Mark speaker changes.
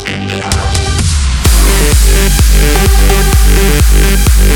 Speaker 1: in the house.